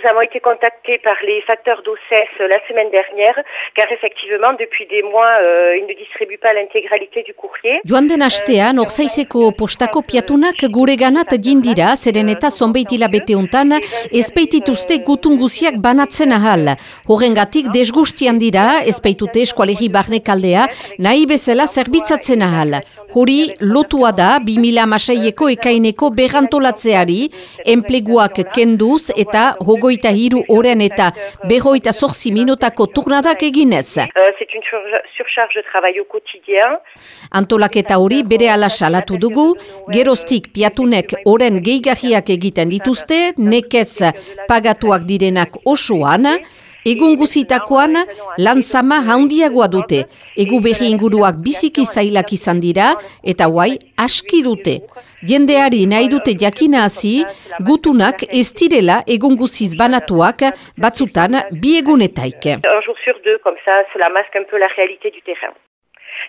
Nous avons été contactés par les facteurs d'OCES la semaine dernière, car effectivement, depuis des mois, euh, ils ne distribuent pas l'intégralité du courrier. Joan den astean, orzaizeko postako piatunak gure ganat dira, zeren eta zonbeitila bete untan, ezpeitituzte gutun guziak banatzen ahal. Horrengatik desgustian dira, ezpeitute eskualegi barne kaldea, nahi bezala zerbitzatzen ahal. Hori lotua da 2006eko ekaineko berrantolatzeari, enpleguak kenduz eta hogoita hiru oren eta behoita zorzi minutako turnadak eginez. Euh. Antolaketa hori bere ala salatu dugu, geroztik piatunek oren geigahiak egiten dituzte, nekez pagatuak direnak osoan, Egun guzitakoan lan zama handiagoa dute. Egu berri inguruak biziki zailak izan dira eta guai aski dute. Jendeari nahi dute jakina hasi, gutunak ez direla egun guziz banatuak batzutan bi egunetaik. Un jour sur deux, comme ça, cela masque un peu la réalité du terrain.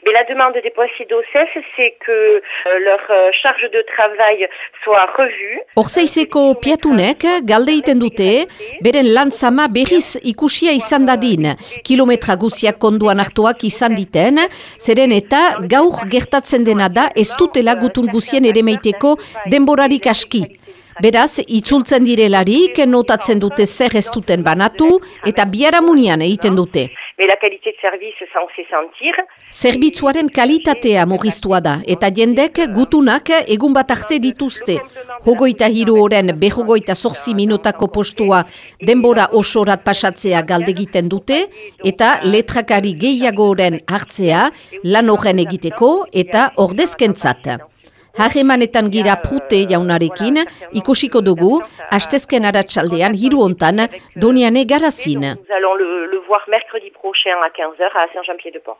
Mais la demande des poissiers d'OCES, c'est que euh, leur euh, charge de travail soit revue. Orzeizeko piatunek galdeiten dute, beren lan zama berriz ikusia izan dadin, kilometra guziak konduan hartuak izan diten, zeren eta gaur gertatzen dena da ez dutela gutun guzien ere meiteko denborarik aski. Beraz, itzultzen direlarik, notatzen dute zer ez duten banatu, eta biaramunian egiten dute. Mais la qualité de service s'en fait sentir. Zerbitzuaren kalitatea murriztua da, eta jendek gutunak egun bat arte dituzte. Hogoita hiru oren behogoita zorzi minutako postua denbora osorat pasatzea galdegiten dute, eta letrakari gehiago oren hartzea lan horren egiteko eta ordezkentzat. Harremanetan gira prute jaunarekin, ikusiko dugu, astezken aratsaldean hiru hontan doniane garazin. Nous allons le, le voir mercredi prochain à 15h à Saint-Jean-Pied-de-Port.